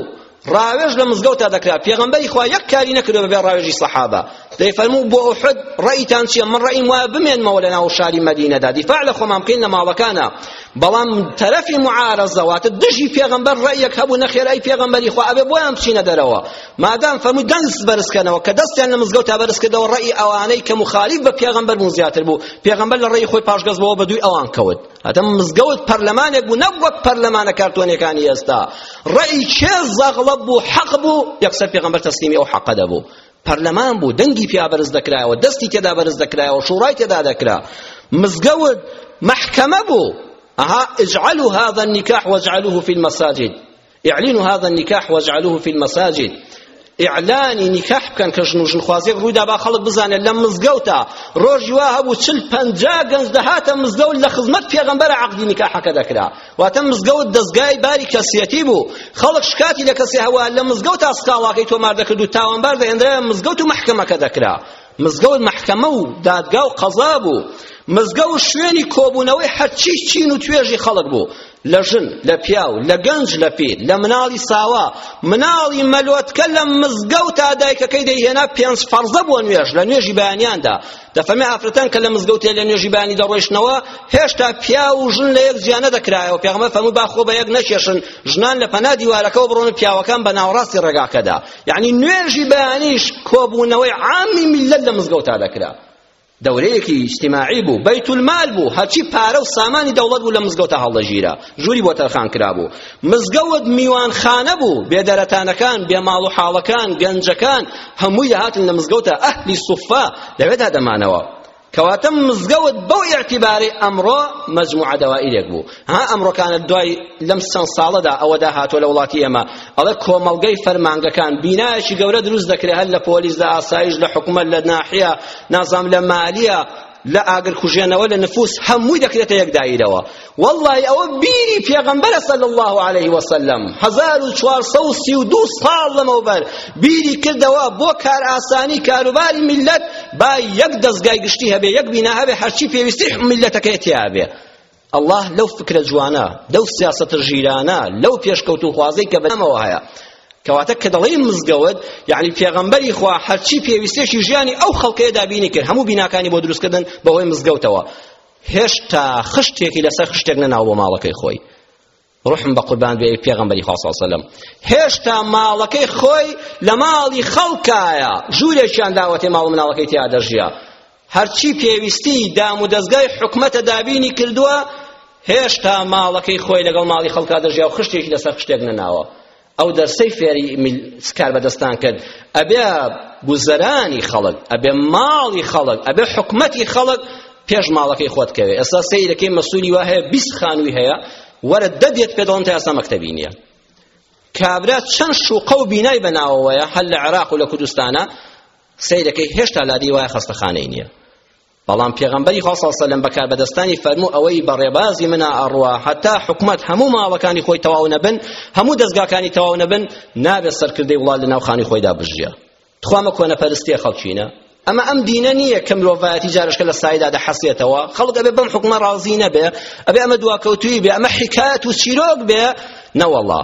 ڕاوێژ لە مزگەوتا دەکرا پێغەمبەری خوا یەک کاری نەکردو بەبێ ڕاوێژی سەحابە دەیفەرموو بۆ ئوحد ڕەئیتان چییە من ڕەئیم وایە بمێنمەوە لە ناو شاری مەدینەدا دیفاع لە خۆمان بکەین لە ماڵەکانە بەڵام تەرەفی معارەزە واتە دژی پێغەمبەر ڕەئیەک هەبوو نەخێر ئەی پێغەمبەری خوا ئەبێ بۆیان بچینە دەرەوە مادام فەرموو دەنگس بەرز کەنەوە کە دەستیان لە مزگەوتا بەرز کردەوە ڕەئی ئەوانەی کە مخالیف بە پێغەمبەر بوو زیاتر بوو پێغەمبەر لە ڕەئی خۆی پاشگەز بەوە بە دووی ئەوان کەوت هەتا مزگەوت پەرلەمانێک بوو نەک وەک پەرلەمانە کارتۆنیەکانی ئێستا ڕەئی کێ زەغڵە بوو حەق بوو یەکسەر پێغەمبەر تەسلیمی ئەو حەقە دەبوو پەرلەمان بوو دەنگی پیا بەرز دەکرایەوە دەستی تێدا بەرز دەکرایەوە شوڕای تێدا دەکرا مزگەوت محکمە بوو ئەها اجعلوا هذا النکاح واجعلوه في المساجد اعلنوا هذا النکاح واجعلوه في المساجد ئیعلانی نیکاح بکەن کە ژن و ژنخوازیەک ڕوویدا با خەڵک بزانێت لە مزگەوتە ڕۆژی وا هەبوو چل پەنجا گەنج دەهاتە مزگەوت لە خزمەت پێغەمبەرە عەقدی نیکاحەکە دەکرا واتە مزگەوت دەستگای باری کەسیەتی بوو خەڵک شکاتی لە کەسی هەوا لە مزگەوتا سکاڵاکەی تۆمار دەکرد و تاوانبار دەهێنرا مزگەوت و مەحکەمەکە دەکرا مزگەوت مەحکەمە و دادگا و قەزا بوو مزگەوت شوێنی کۆبوونەوەی هەرچی چین و توێژی خەڵک بوو لە ژن لە پیاو لە گەنج لە پیر لە مناڵی ساوا مناڵی مەلۆتکە لە مزگەوتا دایکەکەی دەیهێنا پێنج فەرزە بۆ نوێژ لە نوێژی بەیانیاندا دەفەمێ ئافرەتان کە لە مزگەوتێ لە نوێژی بەیانی دەڕۆیشتنەوە هێشتا پیاو و ژن لە یەک جیا نەدەکرایەوە پێغەمبەر فەرموو با خۆ بە یەک نەکێشن ژنان لە پەنا دیوارەکەەوە بڕۆن و پیاوەکان بە ناوەڕاستی ڕێگاکەدا یعنی نوێژی بەیانیش کۆبوونەوەی عامی میللەت لە مزگەوتا دەکرا دەورەیەکی ئیجتیماعی بوو بەیت المال بوو هەرچی پارە و سامانی دەوڵەت بوو لە مزگەوتە هەڵدەگیرا ژووری بۆ تەرخان کرابوو مزگەوت میوانخانە بوو بێدەرەتانەکان بێماڵ و حاڵەکان گەنجەکان هەمووی دەهاتن لە مزگەوتە ئەهلی سوفا لەوێدا دەمانەوە کەواتە مزگەوت بەو ئیعتیبارەی ئەمڕۆ مەجموعە دەوائرێک بوو ها ئەمڕۆکانە دوای لەم چەند ساڵەدا ئەوەدا هاتووە لە وڵاتی ئێمە ئەڵێ کۆمەڵگەی فەرمانگەکان بینایەکی گەورە دروست دەکرێت هەر لە پۆلیس لە ئاسایش لە حکومەت لە ناحیە نازام لە مالیە لە ئاگر کوژێنەوە لە نفوس هەمووی دەکرێتە یەک دایرەوە والله ئەوە بیری پێغەمبەرە صلی الله عليه وسلم 1432 ساڵ لەمەوبەر بیری کردەوە بۆ کار ئاسانی کاروباری میلەت با یەک دەستگای گشتی هەبێ یەک بینا هەبێ هەرچی پێویستی میلەتەکەی تیابێ ئەڵا لەو فکرە جوانە لەو سیاسەتە ژیرانە لەو پێشکەوتوخوازەی کە بەدەمەوە هەیە کەواتە کە دەڵێی مزگەوت یعنی پێغەمبەری خوا هەرچی پێویستێکی ژیانی ئەو خەڵکەیە دابینی کرد هەموو بیناکانی بۆ دروستکردن بەهۆی مزگەوتەوە هێشتا خشتێکی لەسەر خشتێک نەناو بۆ ماڵەکەی خۆی ڕوحم بە قوربان بێ ئەی پێغەمبەری خوا صلی سەلەم هێشتا ماڵەکەی خۆی لە ماڵی خەڵکایە ژوورێکیان داوەتێ ماڵ مناڵەکەی تیا دەژیا هەرچی پێویستی دام و دەستگای حکومەتە دابینی کردووە هێشتا ماڵەکەی خۆی لەگەڵ ماڵی خەڵکا دەژیا و خشتێکی لەسەر خشتێک نەناوە ئەو دەرسەی فێری کار بەدەستان کرد ئەبێ گوزەرانی خەڵک ئەبێ ماڵی خەڵک ئەبێ حکومەتی خەڵک پێش ماڵەکەی خۆت کەوێ ئێستا سەیرەکەی مەسوولی وا هەیە بیست خانووی هەیە وەرە دەبێت پێ دەڵم تا ئێستا مەکتەبی نییە کابرا چەند شوقە و بینای بەناوەوەیە هەر لە عێراق و لە کوردستانە سەیرەکەی هێشتا لادی وایە خەستەخانەی نییە بەڵام پێغەمبەری خوا صلی سەلەم بە کاربەدەستانی فەرموو ئەوەی بە ڕێبازی منا ئەڕوا هەتا حکومەت هەموو ماڵەکانی خۆی تەواو نەبن هەموو دەستگاکانی تەواو نەبن نابێت سەرکردەی وڵات لە ناو خانی خۆیدا بژیە تخوا مە کۆنەپەرستیە خەڵکینە ئەمە ئەم دینە نییە کە مرۆڤایەتی جارشکە لە سایدا دەحەسێتەوە خەڵک ئەبێ بەم حکومە ڕازی نەبێ ئەبێ ئەمە دواکەوتوی بێ ئەمە حکایەت و چیرۆک بێ نەوەڵا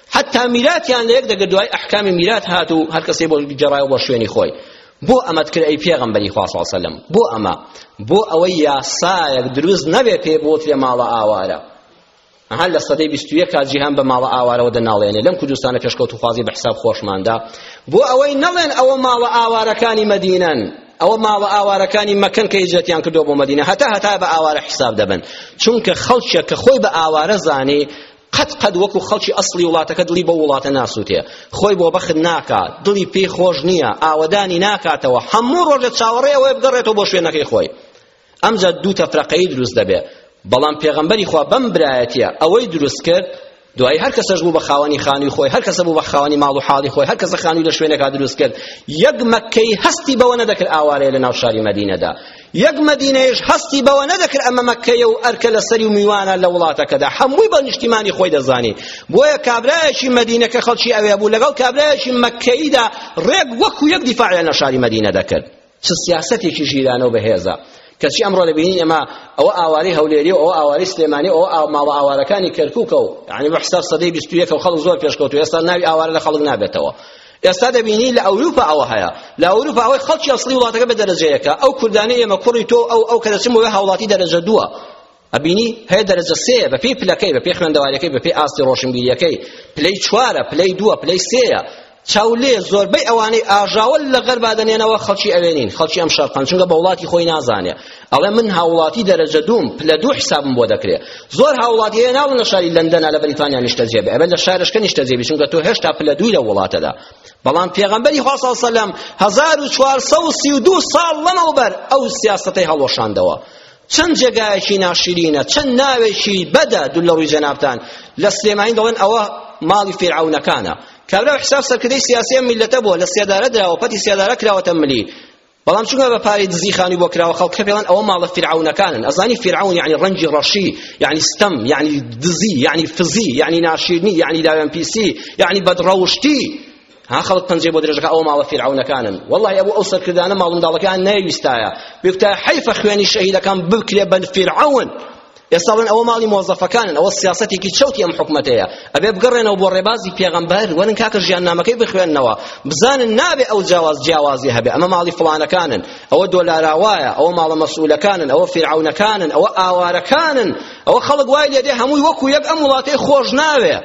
حتا میراتیان لە یەک دەگرت دوای ئەحکامی میرات هات و هەر کەسێ بۆ گەڕایەوە بۆ شوێنی خۆی بۆ ئەمەت کرد ئەی پێغەمبەری خوا صلی وسلم بۆ ئەمە بۆ ئەوەی یاسایەک دروست نەبێ پێ بۆ تێ ماڵە ئاوارە هەر لە سەدەی بیست و یەکا جیهان بە ماڵە ئاوارەوە دەناڵێنێ لەم کوردستانە پێشکەوت و خوازی بە حساب خۆشماندا بۆ ئەوەی نەڵێن ئەوە ماڵە ئاوارەکانی مەدینەن ئەوە ماڵە ئاوارەکانی مەکەن کە هیجرەتیان کردو بۆ مەدینە هەتا هەتا بە ئاوارە حساب دەبن چونکە خەڵکێک کە خۆی بە ئاوارە زانێ قەت قەت وەکو خەڵکی ئەسڵی وڵاتەکە دڵی بەو وڵاتە ناسووتێ خۆی بۆ بەخت ناکات دڵی پێی خۆش نییە ئاوەدانی ناکاتەوە هەموو ڕۆژە چاوەڕێ ئەوەیە بگەڕێتەوە بۆ شوێنەکەی خۆی ئەمجا دوو تەفرەقەی دروست دەبێ بەڵام پێغەمبەری خوا بەم برایەتیە ئەوەی دروست کرد دوای هەر کەسەش بوو بە خاوەنی خانووی خۆی هەر کەسە بوو بە خاوەنی ماڵ و حاڵی خۆی هەر کەسە خانووی لە شوێنێکا دروست کرد یەک مەککەی هەستی بەوە نەدەکرد ئاوارەیە لە ناو شاری مەدینەدا یەک مەدینەیش هەستی بەوە نەدەکرد ئەمە مەککەیە و ئەرکە لەسەری و میوانە لە وڵاتەکەدا هەمووی بە نیشتیمانی خۆی دەزانی بۆیە کابرایەکی مەدینە کە خەڵکی ئەوێ بوو لەگەڵ کابرایەکی مەککەیدا ڕێک وەکو یەک دیفاعیان لە شاری مەدینە دەکرد چ سیاسەتێکی ژیرانە و بەهێزە کەچی ئەمڕۆ دەبینین ئێمە ئەوە ئاوارەی هەولێری و ئەوە ئاوارەی سلێمانی ئەوە ماڵە ئاوارەکانی کەرکووکە و یعنی بە حساب سەدەی بیست و یەکە و خەڵک زۆر پێشکەوتوو ئێستا ناوی ئاوارە لە خەڵک نابێتەوە ئێستا دەبینی لە ئەوروپا ئەوە هەیە لە ئەوروپا ئەوەی خەڵکی ئەسڵی وڵاتەکە بە دەرەجە یەکە ئەو کوردانەی ئێمە کوڕی تۆ ئەو ئەو کە دەچن بۆ هاوڵاتی دەرەجە دووە ئەبینی هەیە دەرەجە سێ بە پێی پلەکەی بە پێی خوێندەواریەکەی بە پێی ئاستی ڕۆشنبیریەکەی پلەی چوارە پلەی دووە پلەی سێیە چاولێ زۆربەی ئەوانەی ئاژاوە لە غەربا دەنێنەوە خەڵکی ئەوێنین خەڵکی ئەم شەرقەن چونکە بە وڵاتی خۆی نازانێ ئەڵێ من هاوڵاتی دەرەجە دووم پلە دوو حسابم بۆ دەکرێ زۆر هاوڵاتی هەیە ناڵن لە شاری لەندەنا لە بەریتانیا نیشتەجێ بێ ئەبێت لە شارەشکە نیشتەجێ بی چونکە تۆ هێشتا پلە دووی لە وڵاتەدا بەڵام پێغەمبەری خوا صلی سەلەم هەزار و چوار سەد و سی و دوو ساڵ لەمەوبەر ئەو سیاسەتەی هەڵوەشاندەوە چەند جێگایەکی ناشرینە چەند ناوێکی بەدە دوول لە ڕووی جەنابتان لە سلێمانی دەڵێن ئەوە ماڵی فیرعەونەکانە کابرا حساب سەرکردەی سیاسی ئەم میلەتە بووە لە سێدارە دراوە پەتی سێدارە کراوەتە ملی بەڵام چونکە بە پارەی دزی خانووی بۆ کراوە خەڵکە پێڵان ئەوە ماڵە فیرعەونەکانن ئەزانی فیرعەون یعنی ڕەنجی ڕەشی یعنی ستەم یعنی دزی یعنی فزی یعنی ناشیرنی یعنی داوێن پیسی یعنی بەدڕەوشتی ها خەڵک پەنجەی بۆ درێژەکە ئەوە ماڵە فیرعەونەکانن وەڵڵاهی ئەبوو ئەو سەرکردانە ماڵ منداڵەکەیان نەیویستایە بێگوتایە حەیفە خوێنی شەهیدەکان بکرێ بە فیرعەون ئێستا بڵێن ئەوە ماڵی مۆزەفەکانن ئەوە سیاسەتێکی چەوتی ئەم حکومەتەیە ئەبێ بگەڕێنەوە بۆ ڕێبازی پێغەمبەر وەرن کاکە ژیاننامەکەی بخوێننەوە بزانن نابێ ئەو جیاواز جیاوازی هەبێ ئەمە ماڵی فڵانەکانن ئەوە دۆلاراوایە ئەوە ماڵە مەسئولەکانن ئەوە فیرعەونەکانن ئەوە ئاوارەکانن ئەوە خەڵک وای لێدێ هەمووی وەکو یەک ئەم وڵاتەی خۆش ناوێ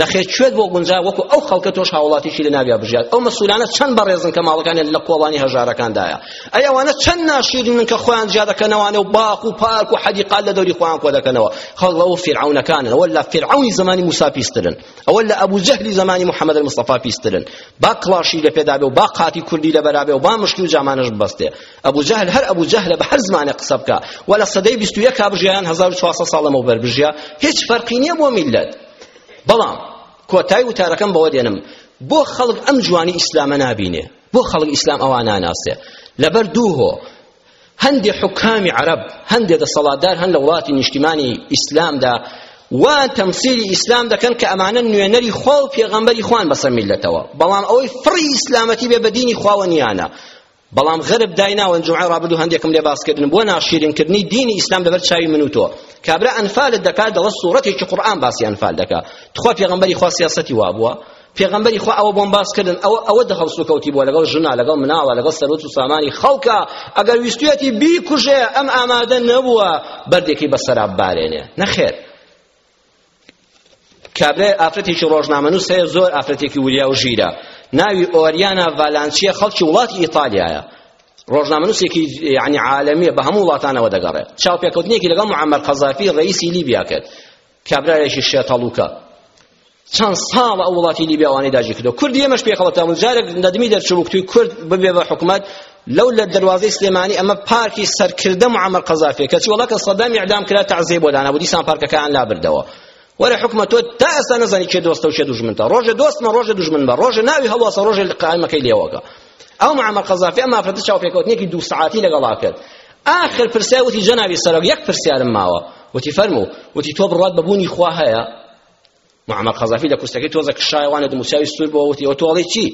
نەخێر کوێت بۆ گونجا وەکو ئەو خەڵکە تۆش هاوڵاتیشی لە ناویا بژیات ئەو مەسولانە چەند بەڕێزن کە ماڵەکانیان لە قۆڵانی هەژارەکاندایە ئەی ئەوانە چەند ناشیرنن کە خۆیان جیا دەکەنەوانە و باق و پارک و حەدیقات لە دەوری خۆیان کۆ دەکەنەوە خەڵ لەوە فیرعەونەکانن ئەوە لە فیرعەونی زمانی موسا پیسترن ئەوە لە ئەبو جەهلی زمانی محەممەد مستەفا پیسترن با کڵاشی لە پێدابێ و با قاتی کوردی لە بەرابێ و با مشکی و جامانش ببەستێ ئەبو جەهل هەر ئەبو جەهلە بە هەر زمانێ قسە بکە و لە سەدەی بیست و یەکا بژیان هەزار و چوار سەد ساڵ لەمەوبەر بژیا هیچ فەرقی نییە بۆ میللەت بەڵام کۆتای وتارەکەم بەوە دێنم بۆ خەڵک ئەم جوانی ئیسلامە نابینێ بۆ خەڵک ئیسلام ئەوە ناناسێ لەبەر دوو هۆ هەندێ حکامی عەرەب هەندێ دەسەڵاتدار هەن لە وڵاتی نیشتیمانی ئیسلامدا وا تەمسیلی ئیسلام دەکەن کە ئەمانە نوێنەری خوا و پێغەمبەری خوان بەسەر میلەتەوە بەڵام ئەوەی فڕی ئیسلامەتی بێ بە دینی خواوە نیانە بەڵام غەرب دایناون جومعە ڕابردوو هەندێکم لێ باس کردن بۆ ناشیرینکردنی دینی ئیسلام لەبەر چاوی من و تۆ کابرا ئەنفالت دەکات دەڵە سوڕەتێکی قورئان باسی ئەنفال دەکات تخوا پێغەمبەری خوا سیاسەتی وا بووە پێغەمبەری خوا ئەوە بۆم باس کردن ئەوە ئەوە دە هەڵسو کەوتی بووە لەگەڵ ژنا لەگەڵ مناوە لەگەڵ سەروت و سامانی خەڵکە ئەگەر ویستویەتی بیکوژێ ئەم ئامادە نەبووە بەردێکی بەسەراب بارێنێ نەخێر کابرای ئافرەتێکی ڕۆژنامەنووس هەیە زۆر ئافرەتێکی وریا و ژیرە ناوی ئۆریانا ڤالانسیە خەڵکی وڵاتی ئیتالیایە ڕۆژنامەنووسێکی یعنی عالەمیە بە هەموو وڵاتانەوە دەگەڕێت چاوپێکەوتنێکی لەگەڵ معەمەر قەزافی ڕئیسی لیبیا کرد کابرایەکی شێتەڵوکە چەند ساڵە ئەو وڵاتی لیبیا ئەوانەی داگیر کردووە کوردی ئێمەش پێ خەڵەتان بوو جارێک نەدمی دەرچوو بوو کتوی کورد ببێ بە حکومەت لەو لە دەروازەی سلێمانی ئەمە پارکی سەرکردە معەمەر قەزافیە کەچی وەڵا کە سەدام ئیعدام کرا تەعزیە بۆ دانابوو دیسان پارکەکەیان لابردەوە وەرە حکومە تۆ تا ئێستا نەزانی کێ دۆستە و کێ دوژمنتە ڕۆژێ دۆستمە ڕۆژێ دوژمن بە ڕۆژێ ناوی هەڵواسە ڕۆژێ قایمەکەی لێوەکە ئەو معەمەر قەزافی ئەم ئافرەتە چاوپێکەوتنێکی دوو سعاتی لەگەڵا کرد ئاخر پرسیار وتی جەنابی سەرۆک یەک پرسیارم ماوە وتی فەرموو وتی تۆ بڕوات بە بوونی خوا هەیە معمر قەزافی لە کورسەکەی تۆزە کشایە وانە دموچاوی سوور بۆ وتی ئەوە تۆ ئەڵێی چی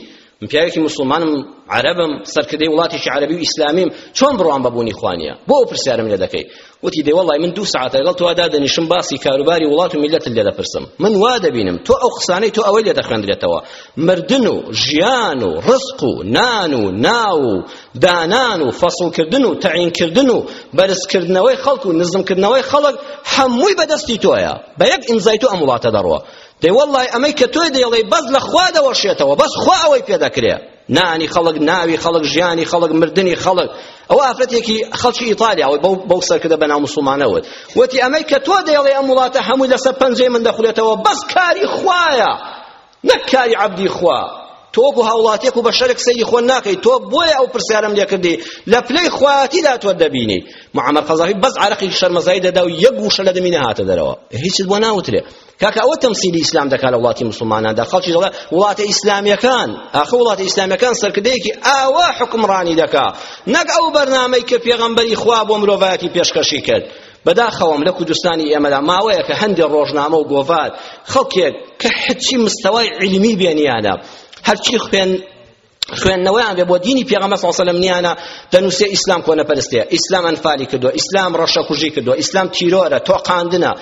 من پیاوێکی مسلمانم عەرەبم سەرکردەی وڵاتێکی عەرەبی و ئیسلامیم چۆن بڕوام بە بوونی خوا نییە بۆ ئەو پرسیارم لێ دەکەی وتی دەی وەڵڵای من دوو سەعاتە لەگەڵ تۆ دادەنیشم باسی کاروباری وڵات و میللەتت لێ دەپرسم من وا دەبینم تۆ ئەو قسانەی تۆ ئەوەی لێ دەخوێندرێتەوە مردن و ژیان و ڕزق و نان و ناو و دانان و فەسڵکردن و تەعینکردن و بەرزکردنەوەی خەڵک و نزمکردنەوەی خەڵک هەمووی بەدەستی تۆیە بە یەک ئیمزای تۆ ئەم وڵاتە دەڕوا دەی وەڵڵای ئەمەی کە تۆی دەیڵێی بەس لە خوا دەوەشێتەوە بەس خوا ئەوەی پێ دەکرێ نانی خەڵک ناوی خەڵک ژیانی خەڵک مردنی خەڵک ئەو ئافرەتێکی خەڵکی ئیتالیا ئەوەی بەو سەرکردە بەناو مسلمانە وت وتی ئەمەی کە تۆ دەیڵێ ئەم وڵاتە هەمووی لەسەر پەنجەی من دەخولێتەوە بەس کاری خوایە نەک کاری عەبدی خوا تۆ وەکو هاوڵاتیەک و بەشەرێک سەیری خۆ ناکەی تۆ بۆیە ئەو پرسیارەم لێ کردی لە پلەی خواتیدا تۆ دەبینی معمر قەزافی بەس عرقی شەرمەزایی دەدا و یەک وشە لە دەمی نەهاتە دەرەوە هیچت بۆ ناوترێ کاکە ئەوە تەمسیلی ئیسلام دەکات لە وڵاتی مسلماناندا خەڵکی دەڵێ وڵاتە ئیسلامیەکان ئاخە وڵاتە ئیسلامیەکان سەرکردەیەکی ئاوا حکمڕانی دەکا نەک ئەو بەرنامەی کە پێغەمبەری خوا بۆ مرۆڤایەتی پێشکەشی کرد بەداخەوەم لە کوردستانی ئێمەدا ماوەیەکە هەندێک ڕۆژنامە و گۆڤار خەڵکێک کە هەرچی مستەوای عیلمی بێنیانە هەرچی خوێن خوێندنەوەیان بێ بۆ دینی پێغەمبەر صلی الله علیه و سلم نیانە دەنووسێ ئیسلام کۆنەپەرستێ ئیسلام ئەنفالی کردووە ئیسلام ڕەشەکوژی کردووە ئیسلام تیرۆرە تۆقاندنە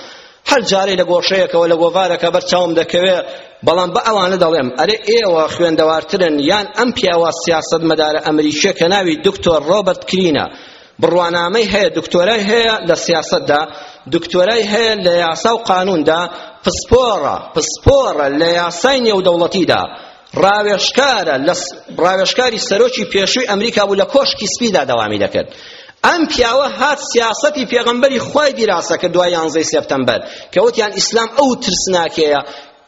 هەر جارەی لە گۆشەیەکەوە لە گۆڤارەکە بەرچاوم دەکەوێ بەڵام بە ئەوانە دەڵێم ئەرێ ئێوە خوێندەوارترن یان ئەم پیاوە سیاستمەدارە ئەمریکیە کە ناوی دکتۆر ڕۆبەرت کرینە بڕوانامەی هەیە دکتۆرای هەیە لە سیاسەتدا دکتۆرای هەیە لە یاسا و قانوندا پسپۆڕە پسپۆڕە لە یاسای نێودەوڵەتیدا ڕاوێژکارە لە ڕاوێژکاری سەرۆکی پێشووی ئەمریکا بوو لە کۆشکی سپیدا دەوامی دەکرد ئەم پیاوە هات سیاسەتی پێغەمبەری خوای دیراسە کە دوای یانزەی سێپتەمبەر کە وتیان ئیسلام ئەو ترسناکەیە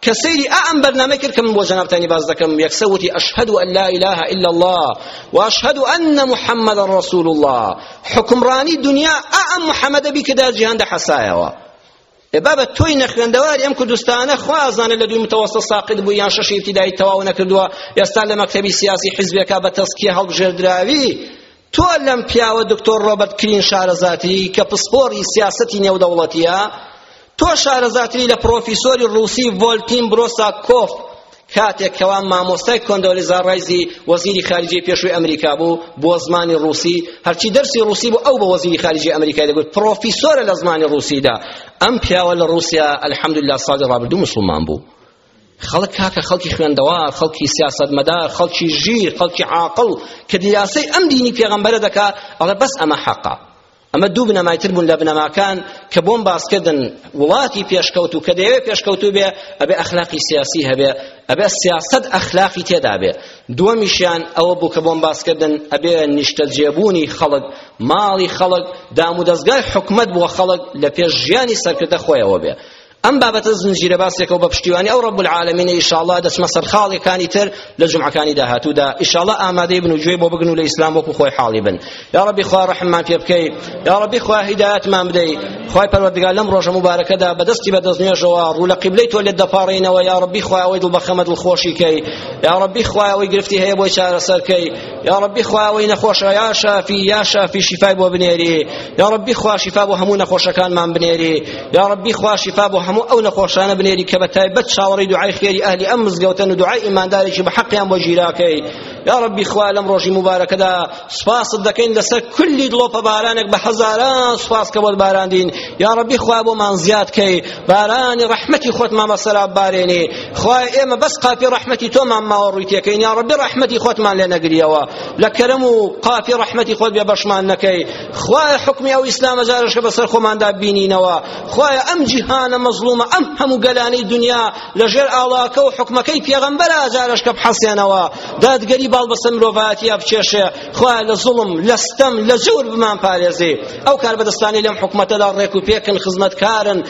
کە سەیری ئا ئەم بەرنامەی کرد کە من بۆ جەنابتانی باس دەکەم یەکسە وتی ئەشهەدو ئەن لا ئیلاهە ئیلا الله و ئەشهەدو ئەنە محەممەدە ڕەسوول الله حکمڕانی دنیا ئا ئەم محەممەدە بیکردا جیهاندا حەسایەوە بابە تۆی نەخوێندەواری ئەم کوردستانە خوازانە لە دوی متەوەستە ساقت بوو یان شەشی ابتدایی تەواو نەکردووە ئێستا لە مەکتەبی سیاسی حزبێکا بە تەسکیە هەڵبژێردراوی تۆ لەم پیاوە دکتۆر ڕۆبەرت کرین شارەزاتری کە پسپۆڕی سیاسەتی نێودەوڵەتیە تۆ شارەزاتری لە پرۆفیسۆری ڕوسی ڤۆلتین برۆساکۆف کاتێک کەوا مامۆستای کۆندۆلیزا ڕایزی وەزیری خارجی پێشووی ئەمریکا بوو بۆ زمانی ڕوسی هەرچی دەرسی ڕوسی بوو ئەو بە وەزیری خارجی ئەمریکای دەگوت پرۆفیسۆرە لە زمانی ڕوسیدا ئەم پیاوە لە ڕوسیا الحمدلله ساڵی ڕابردوو مسلمان بوو خەڵک کاکە خەڵکی خوێندەوار خەڵکی سیاسەتمەدار خەڵکی ژیر خەڵکی عاقڵ کە دیراسەی ئەم دینی پێغەمبەرە دەکا ئەڵێ بەس ئەمە حەقە ئەمە دوو بنەمای تر بوون لە بنەماکان کە بۆم باسکردن وڵاتی پێشکەوت و کە دەیەوێ پێشکەوتوو بێ ئەبێ ئەخلاقی سیاسی هەبێ ئەبێ سیاسەت ئەخلاقی تێدا بێ دووەمیشیان ئەوە بوو کە بۆم باسکردن ئەبێ نیشتەجێبوونی خەڵک ماڵی خەڵک دامودەزگای حکومت بۆ خەڵک لە پێش ژیانی سەرکردە خۆیەوە بێ ئەم بابەتە زنجیرە باسێکەوە بە پشتیوانی ئەو ڕب العالمینە ئیشاڵڵا دەچمە سەر خاڵێکانی تر لە جمعەکانی داهاتوودا ئیشاڵڵا ئامادەی بن و گوێ بۆ بگن و لە ئیسلام وەکو خۆی حاڵی بن یا ڕەبی خوا ڕەحممان پێ بکەی یا ڕەبی خوا هیدایەتمان بدەی خوای پەروەردگار لەم ڕۆژە مبارەکەدا بەدەستی بەدەست نوێژەوە ڕوو لە قیبلەی تۆ لێت دەپاڕێنەوە یا ڕەبی خوا ئەوەی دڵ بەخەمە دڵ خۆشی کەی یا ڕەبی خوا ئەوەی گرفتی هەیە بۆی چارەسەر کەی یا ڕەبی خوا ئەوەی نەخۆشە یا شافی یا شافی شیفای بۆ بنێری یا ڕەبی خوا شیفا بۆ هەموو نەخۆشەکانمان بنێری یا ربی خوا شفا بۆ هەموو ئەو نەخۆشانە بنێری کە بە تایبەت چاوەڕێی دوعای خێری ئەهلی ئەم مزگەوتەن و دوعای ئیماندارێکی بە حەقیان بۆ ژیراکەی یا ربی خوا لەم ڕۆژی مبارەکەدا سپاست دەکەین لەسەر کلی دڵۆپە بارانێک بە هەزاران سپاس کە بۆت باراندین یا ربی خوا بۆمان زیاد کەی بارانی ڕەحمەتی خۆتمان بەسەرا بارێنی خوا ئێمە بەس قاپی ڕەحمەتی تۆمان ماوە ڕووی تێکەین یا ربی ڕەحمەتی خۆتمان لێ نەگریەوە لە کەرەم و قاپی ڕەحمەتی خۆت بێ بەشمان نەکەی خوایە حکمی ئەو ئیسلامە جارشکە بەسەر خۆماندا بینینەوە خوایە ئەم جیهانە مەزڵومە ئەم هەموو گەلانەی دنیا لەژێر ئاڵاکە و حکومەکەی پێغەمبەرە جارشکە بحەسێنەوە دادگەری باڵ بەسەر مرۆڤایەتیە بچێشێ خوایە لە زوڵم لە ستەم لە جور بمان پارێزی ئەو کاربەدەستانی لەم حکومەتەدا ڕێک و پێکن خزمەتکارن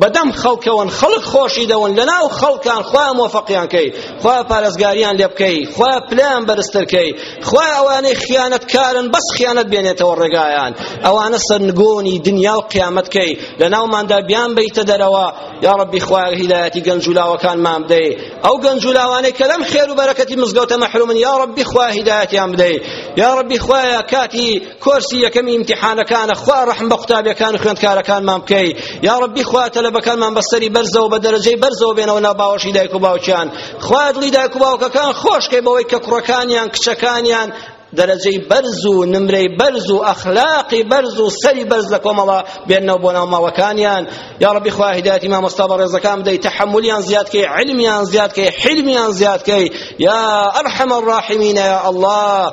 بەدەم خەڵکەوەن خەڵک خۆشی دەون لەناو خەڵکان خوا مۆفەقیان کەی خوا پارێزگاریان لێ بکەی خوا پلیان بەرزتر کەی خوا ئەوانەی خیانەتکارن بەس خیانەت بێنێتەوە ڕێگایان ئەوانە سەرنگۆنی دنیا و قیامەت کەی لەناوماندا بیان بەیتە دەرەوە یا ڕەبی خوا هیدایەتی گەنج و لاوەکانمان بدەی ئەو گەنج و لاوانەی کە لەم خێر و بەرەکەتی مزگەوتە مەحرومن یا ڕەبی خوا هیدایەتیان بدەی یا ڕەبی خوایە کاتی کۆرسی یەکەمی ئیمتیحانەکانە خوا ڕەحم بە قوتابیەکان و خوێندکارەکانمان بکەی یا ڕەبی خوا تەلەبەکانمان بەسەری بەرزەوە بە دەرەجەی بەرزەوە بێنەوە ناو باوەشی دایک و باوکیان خوا دڵی دایک و باوکەکان خۆشکەی بەوەی کە کوڕەکانیان کچەکانیان دەرەجەی بەرز و نمرەی بەرز و ئەخلاقی بەرز و سەری بەرز لە کۆمەڵە بێنەوە بۆ ناو ماڵەکانیان یا ڕەبی خوا هیدایەتی مامۆستا بەڕێزەکان بدەی تەحەمولیان زیاد کەی علمیان زیاد کەی حلمیان زیاد کەی یا ئەرحەم الراحمین یا الله